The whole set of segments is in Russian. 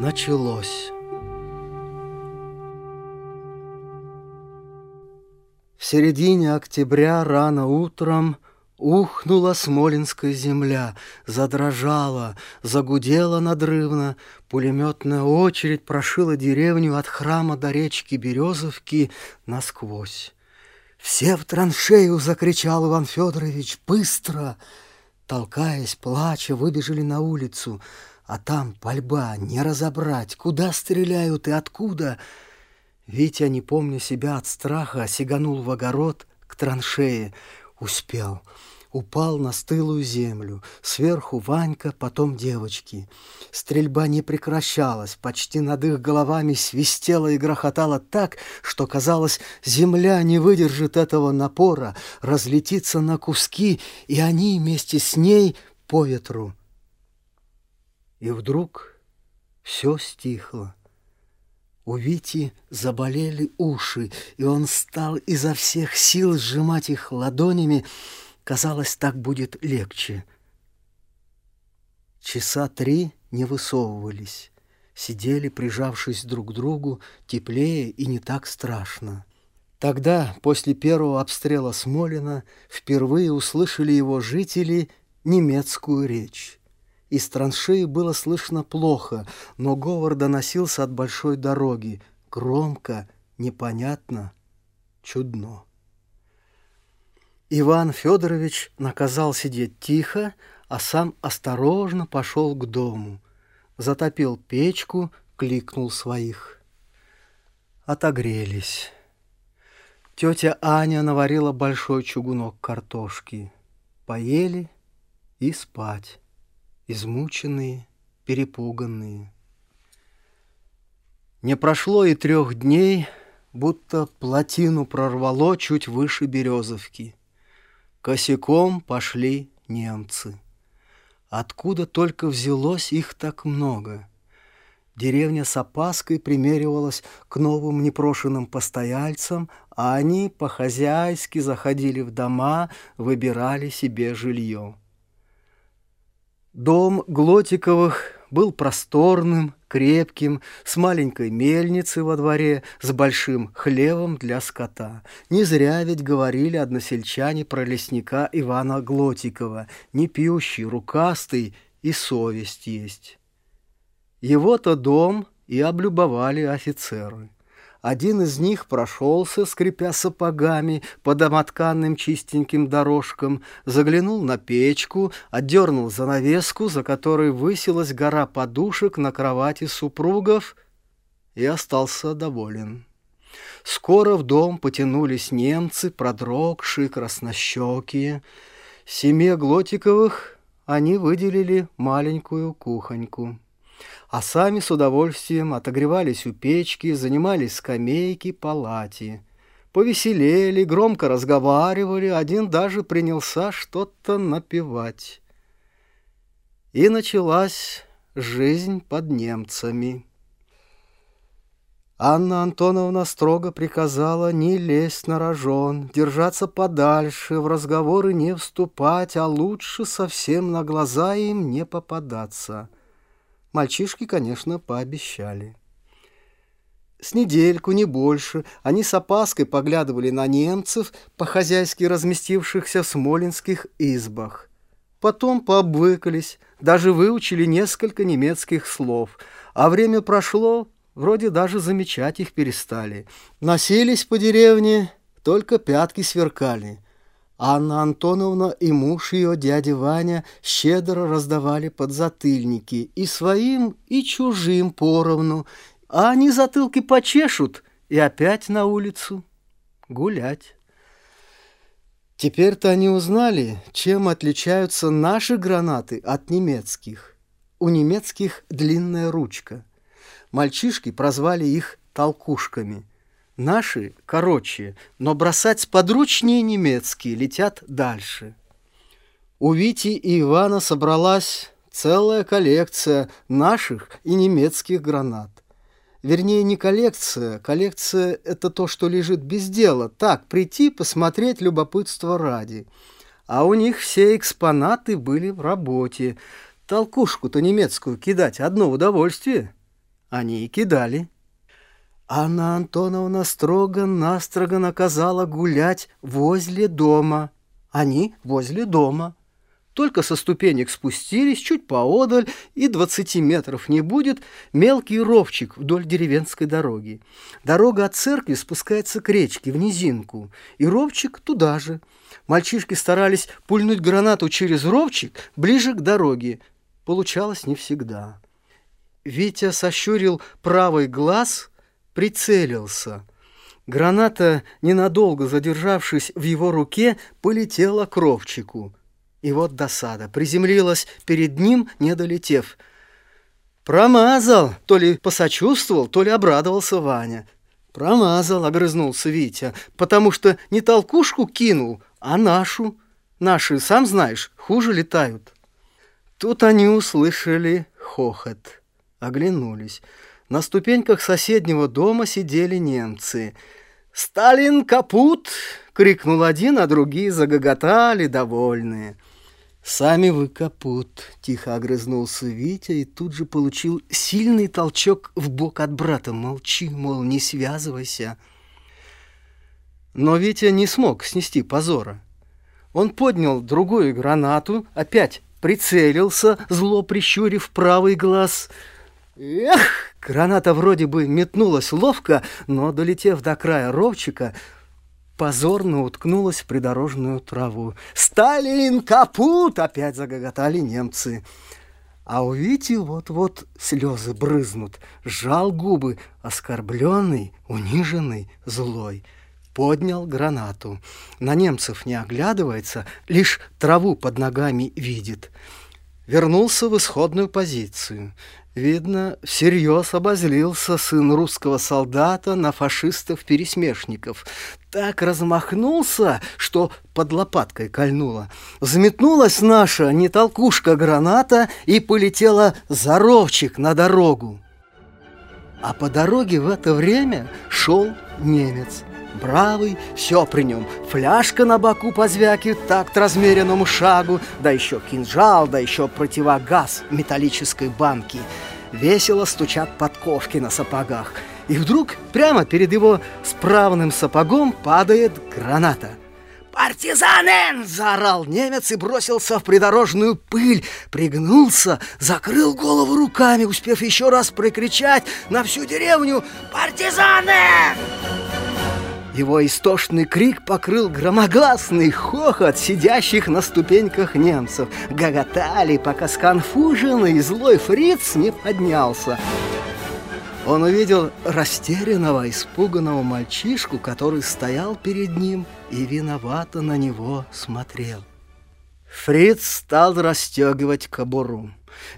началось. В середине октября рано утром Ухнула смолинская земля, задрожала, загудела надрывно. Пулеметная очередь прошила деревню от храма до речки Березовки насквозь. «Все в траншею!» — закричал Иван Федорович. «Быстро!» Толкаясь, плача, выбежали на улицу. А там пальба, не разобрать, куда стреляют и откуда. Витя, не помня себя от страха, сиганул в огород к траншее. Успел упал на стылую землю. Сверху Ванька, потом девочки. Стрельба не прекращалась, почти над их головами свистела и грохотала так, что, казалось, земля не выдержит этого напора, разлетится на куски, и они вместе с ней по ветру. И вдруг все стихло. У Вити заболели уши, и он стал изо всех сил сжимать их ладонями, Казалось, так будет легче. Часа три не высовывались. Сидели, прижавшись друг к другу, теплее и не так страшно. Тогда, после первого обстрела Смолина, впервые услышали его жители немецкую речь. Из траншеи было слышно плохо, но говор доносился от большой дороги. Громко, непонятно, чудно. Иван Федорович наказал сидеть тихо, а сам осторожно пошел к дому. Затопил печку, кликнул своих. Отогрелись. Тетя Аня наварила большой чугунок картошки. Поели и спать, измученные, перепуганные. Не прошло и трех дней, будто плотину прорвало чуть выше Березовки — Косяком пошли немцы. Откуда только взялось их так много? Деревня с опаской примеривалась к новым непрошенным постояльцам, а они по-хозяйски заходили в дома, выбирали себе жилье. Дом Глотиковых был просторным, крепким, с маленькой мельницей во дворе, с большим хлевом для скота. Не зря ведь говорили односельчане про лесника Ивана Глотикова, не пьющий, рукастый и совесть есть. Его-то дом и облюбовали офицеры. Один из них прошелся, скрипя сапогами по домотканным чистеньким дорожкам, заглянул на печку, отдернул занавеску, за которой высилась гора подушек на кровати супругов, и остался доволен. Скоро в дом потянулись немцы, продрогшие, краснощекие. Семье Глотиковых они выделили маленькую кухоньку а сами с удовольствием отогревались у печки, занимались скамейки, палати. Повеселели, громко разговаривали, один даже принялся что-то напевать. И началась жизнь под немцами. Анна Антоновна строго приказала не лезть на рожон, держаться подальше, в разговоры не вступать, а лучше совсем на глаза им не попадаться — Мальчишки, конечно, пообещали. С недельку, не больше, они с опаской поглядывали на немцев, по-хозяйски разместившихся в смолинских избах. Потом пообвыкались, даже выучили несколько немецких слов, а время прошло, вроде даже замечать их перестали. Носились по деревне, только пятки сверкали — Анна Антоновна и муж ее, дядя Ваня, щедро раздавали подзатыльники и своим, и чужим поровну, а они затылки почешут и опять на улицу гулять. Теперь-то они узнали, чем отличаются наши гранаты от немецких. У немецких длинная ручка. Мальчишки прозвали их толкушками – Наши короче, но бросать сподручнее немецкие летят дальше. У Вити и Ивана собралась целая коллекция наших и немецких гранат. Вернее, не коллекция. Коллекция – это то, что лежит без дела. Так, прийти, посмотреть любопытство ради. А у них все экспонаты были в работе. Толкушку-то немецкую кидать – одно удовольствие. они и кидали. Анна Антоновна строго-настрого наказала гулять возле дома. Они возле дома. Только со ступенек спустились чуть поодаль, и двадцати метров не будет, мелкий ровчик вдоль деревенской дороги. Дорога от церкви спускается к речке, в низинку, и ровчик туда же. Мальчишки старались пульнуть гранату через ровчик ближе к дороге. Получалось не всегда. Витя сощурил правый глаз, прицелился. Граната, ненадолго задержавшись в его руке, полетела к ровчику. И вот досада. Приземлилась перед ним, не долетев. «Промазал!» То ли посочувствовал, то ли обрадовался Ваня. «Промазал!» — огрызнулся Витя. «Потому что не толкушку кинул, а нашу. Наши, сам знаешь, хуже летают». Тут они услышали хохот. Оглянулись. На ступеньках соседнего дома сидели немцы. «Сталин капут!» — крикнул один, а другие загоготали, довольные. «Сами вы капут!» — тихо огрызнулся Витя и тут же получил сильный толчок в бок от брата. «Молчи, мол, не связывайся!» Но Витя не смог снести позора. Он поднял другую гранату, опять прицелился, зло прищурив правый глаз — Эх, граната вроде бы метнулась ловко, но, долетев до края ровчика, позорно уткнулась в придорожную траву. «Сталин капут!» — опять загоготали немцы. А у Вити вот-вот слезы брызнут. Сжал губы, оскорбленный, униженный, злой. Поднял гранату. На немцев не оглядывается, лишь траву под ногами видит. Вернулся в исходную позицию. Видно, всерьез обозлился сын русского солдата на фашистов-пересмешников. Так размахнулся, что под лопаткой кольнуло. Взметнулась наша нетолкушка граната и полетела за ровчик на дорогу. А по дороге в это время шел немец. Бравый, все при нем. Фляжка на боку позвякивает такт размеренному шагу, да еще кинжал, да еще противогаз металлической банки. Весело стучат подковки на сапогах. И вдруг прямо перед его справным сапогом падает граната. «Партизанен!» – заорал немец и бросился в придорожную пыль, пригнулся, закрыл голову руками, успев еще раз прокричать на всю деревню «Партизанен!» Его истошный крик покрыл громогласный хохот сидящих на ступеньках немцев. Гоготали, пока сконфуженный злой фриц не поднялся. Он увидел растерянного, испуганного мальчишку, который стоял перед ним и виновато на него смотрел. Фриц стал расстегивать кобуру.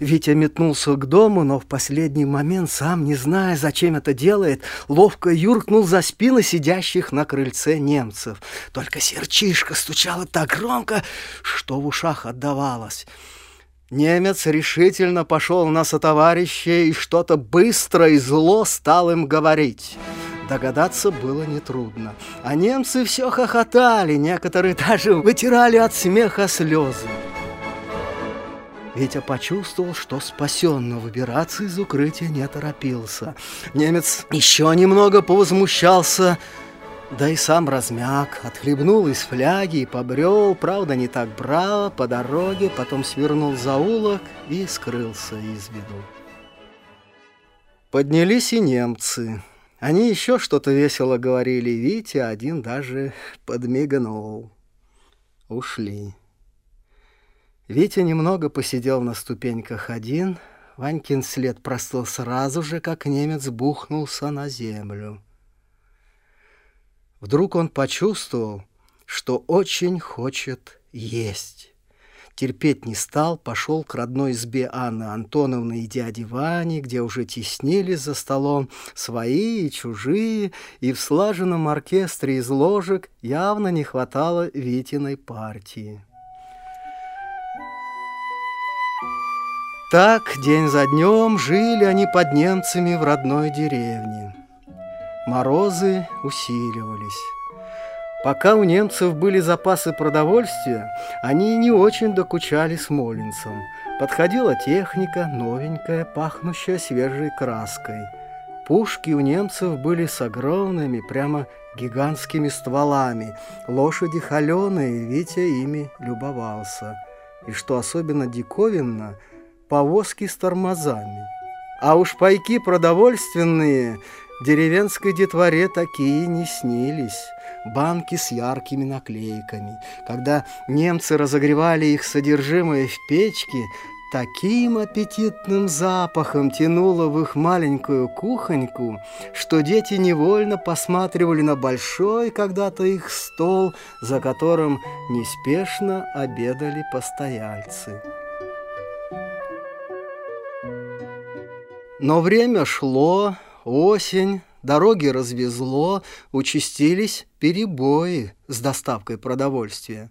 Витя метнулся к дому, но в последний момент, сам не зная, зачем это делает, ловко юркнул за спины сидящих на крыльце немцев. Только серчишка стучала так громко, что в ушах отдавалось. Немец решительно пошел на сотоварища и что-то быстро и зло стал им говорить. Догадаться было нетрудно. А немцы все хохотали, некоторые даже вытирали от смеха слезы. Витя почувствовал, что спасен, но выбираться из укрытия не торопился. Немец еще немного повозмущался, да и сам размяк, отхлебнул из фляги и побрел, правда, не так браво, по дороге, потом свернул за улок и скрылся из виду. Поднялись и немцы. Они еще что-то весело говорили, Витя один даже подмигнул. Ушли. Витя немного посидел на ступеньках один, Ванькин след простыл сразу же, как немец бухнулся на землю. Вдруг он почувствовал, что очень хочет есть терпеть не стал, пошел к родной избе Анны Антоновны и дяди Вани, где уже теснились за столом свои и чужие, и в слаженном оркестре из ложек явно не хватало Витиной партии. Так день за днем жили они под немцами в родной деревне. Морозы усиливались. Пока у немцев были запасы продовольствия, они не очень докучали смолинцам. Подходила техника, новенькая, пахнущая свежей краской. Пушки у немцев были с огромными, прямо гигантскими стволами. Лошади холеные, Витя ими любовался. И что особенно диковинно, повозки с тормозами. А уж пайки продовольственные деревенской детворе такие не снились банки с яркими наклейками. Когда немцы разогревали их содержимое в печке, таким аппетитным запахом тянуло в их маленькую кухоньку, что дети невольно посматривали на большой когда-то их стол, за которым неспешно обедали постояльцы. Но время шло, осень, Дороги развезло, участились перебои с доставкой продовольствия.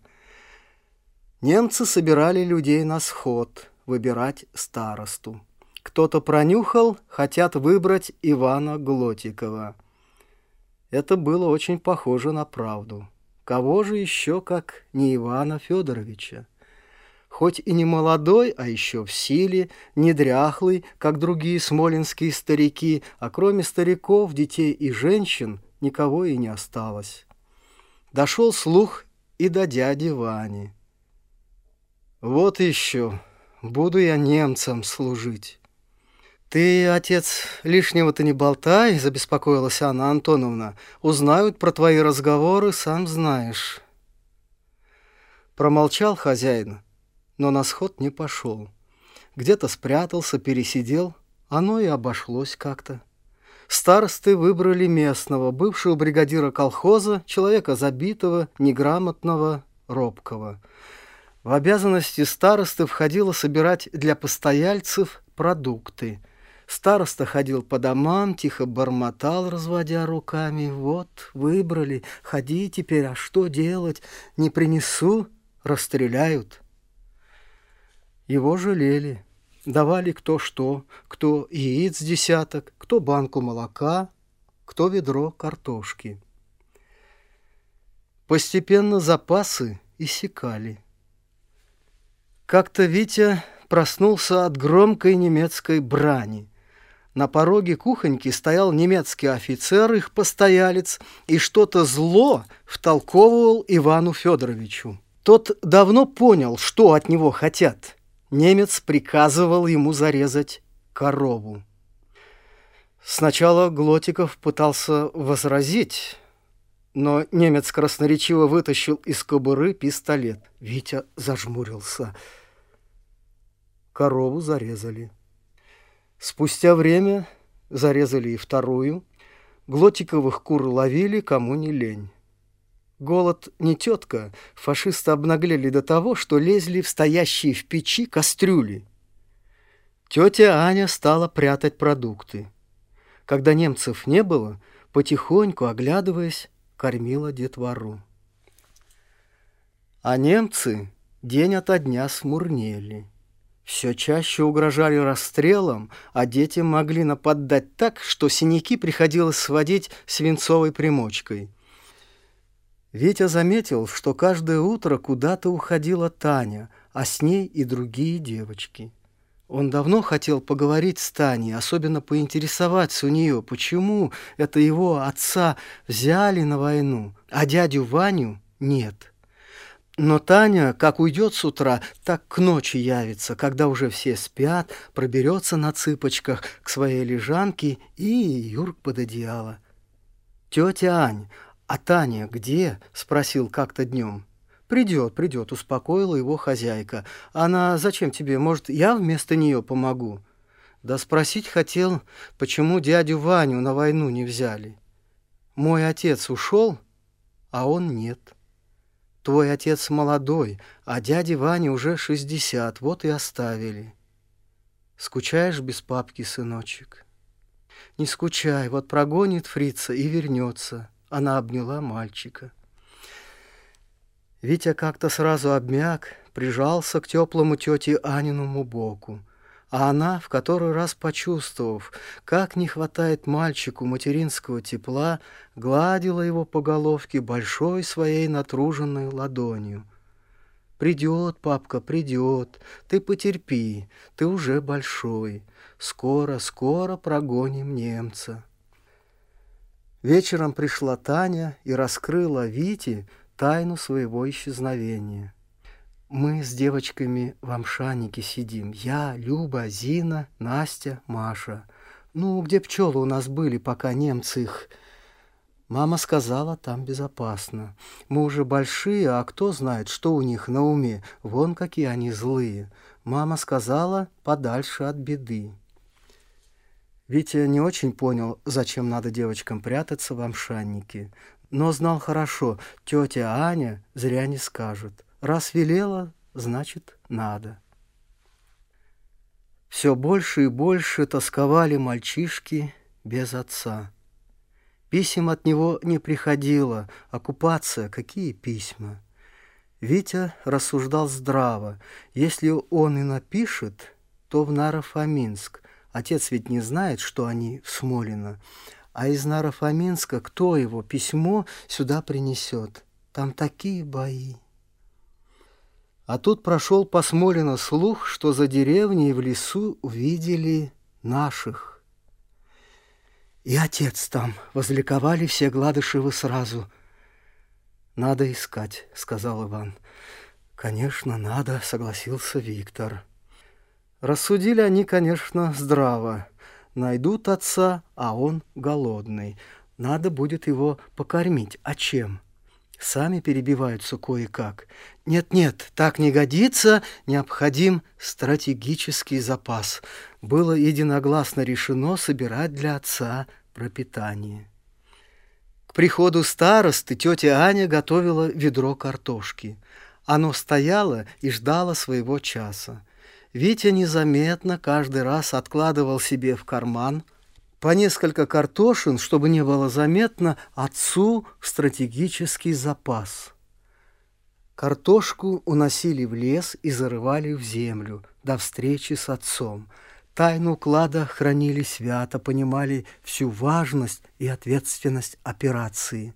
Немцы собирали людей на сход, выбирать старосту. Кто-то пронюхал, хотят выбрать Ивана Глотикова. Это было очень похоже на правду. Кого же еще, как не Ивана Федоровича? Хоть и не молодой, а еще в силе, не дряхлый, как другие смолинские старики, а кроме стариков, детей и женщин никого и не осталось. Дошел слух и до дяди Вани. «Вот еще, буду я немцам служить». «Ты, отец, лишнего-то не болтай», — забеспокоилась Анна Антоновна. «Узнают про твои разговоры, сам знаешь». Промолчал хозяин, но на сход не пошел. Где-то спрятался, пересидел, оно и обошлось как-то. Старосты выбрали местного, бывшего бригадира колхоза, человека забитого, неграмотного, робкого. В обязанности старосты входило собирать для постояльцев продукты. Староста ходил по домам, тихо бормотал, разводя руками. «Вот, выбрали, ходи теперь, а что делать? Не принесу, расстреляют». Его жалели, давали кто что, кто яиц десяток, кто банку молока, кто ведро картошки. Постепенно запасы иссякали. Как-то Витя проснулся от громкой немецкой брани. На пороге кухоньки стоял немецкий офицер, их постоялец, и что-то зло втолковывал Ивану Федоровичу. Тот давно понял, что от него хотят – немец приказывал ему зарезать корову. Сначала Глотиков пытался возразить, но немец красноречиво вытащил из кобуры пистолет. Витя зажмурился. Корову зарезали. Спустя время зарезали и вторую. Глотиковых кур ловили, кому не лень. Голод не тетка, фашисты обнаглели до того, что лезли в стоящие в печи кастрюли. Тетя Аня стала прятать продукты. Когда немцев не было, потихоньку, оглядываясь, кормила детвору. А немцы день ото дня смурнели. Все чаще угрожали расстрелом, а детям могли нападать так, что синяки приходилось сводить свинцовой примочкой – Витя заметил, что каждое утро куда-то уходила Таня, а с ней и другие девочки. Он давно хотел поговорить с Таней, особенно поинтересоваться у нее, почему это его отца взяли на войну, а дядю Ваню нет. Но Таня, как уйдет с утра, так к ночи явится, когда уже все спят, проберется на цыпочках к своей лежанке и юрк под одеяло. «Тетя Ань, «А Таня где?» — спросил как-то днем. «Придет, придет», — успокоила его хозяйка. «Она зачем тебе? Может, я вместо нее помогу?» Да спросить хотел, почему дядю Ваню на войну не взяли. Мой отец ушел, а он нет. Твой отец молодой, а дяде Ване уже шестьдесят, вот и оставили. Скучаешь без папки, сыночек? Не скучай, вот прогонит фрица и вернется. Она обняла мальчика. Витя как-то сразу обмяк, прижался к теплому тете Аниному боку. А она, в который раз почувствовав, как не хватает мальчику материнского тепла, гладила его по головке большой своей натруженной ладонью. Придет, папка, придет, ты потерпи, ты уже большой. Скоро, скоро прогоним немца. Вечером пришла Таня и раскрыла Вите тайну своего исчезновения. Мы с девочками в Амшанике сидим. Я, Люба, Зина, Настя, Маша. Ну, где пчелы у нас были, пока немцы их... Мама сказала, там безопасно. Мы уже большие, а кто знает, что у них на уме. Вон какие они злые. Мама сказала, подальше от беды. Витя не очень понял, зачем надо девочкам прятаться в амшаннике, но знал хорошо, тетя Аня зря не скажет. Раз велела, значит, надо. Все больше и больше тосковали мальчишки без отца. Писем от него не приходило, оккупация, какие письма? Витя рассуждал здраво. Если он и напишет, то в Нарофоминск. Отец ведь не знает, что они в Смолино. А из Нарофоминска кто его письмо сюда принесет? Там такие бои. А тут прошел по Смолино слух, что за деревней в лесу увидели наших. И отец там, возликовали все Гладышевы сразу. «Надо искать», — сказал Иван. «Конечно, надо», — согласился Виктор. Рассудили они, конечно, здраво. Найдут отца, а он голодный. Надо будет его покормить. А чем? Сами перебиваются кое-как. Нет-нет, так не годится, необходим стратегический запас. Было единогласно решено собирать для отца пропитание. К приходу старосты тетя Аня готовила ведро картошки. Оно стояло и ждало своего часа. Витя незаметно каждый раз откладывал себе в карман – по несколько картошин, чтобы не было заметно, отцу стратегический запас. Картошку уносили в лес и зарывали в землю до встречи с отцом. Тайну клада хранили свято, понимали всю важность и ответственность операции.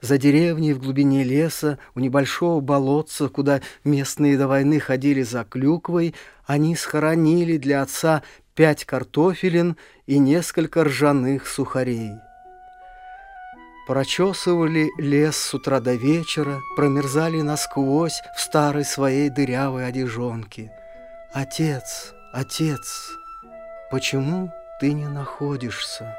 За деревней в глубине леса, у небольшого болотца, куда местные до войны ходили за клюквой, они схоронили для отца пять картофелин и несколько ржаных сухарей. Прочесывали лес с утра до вечера, промерзали насквозь в старой своей дырявой одежонке. Отец, отец, почему ты не находишься?»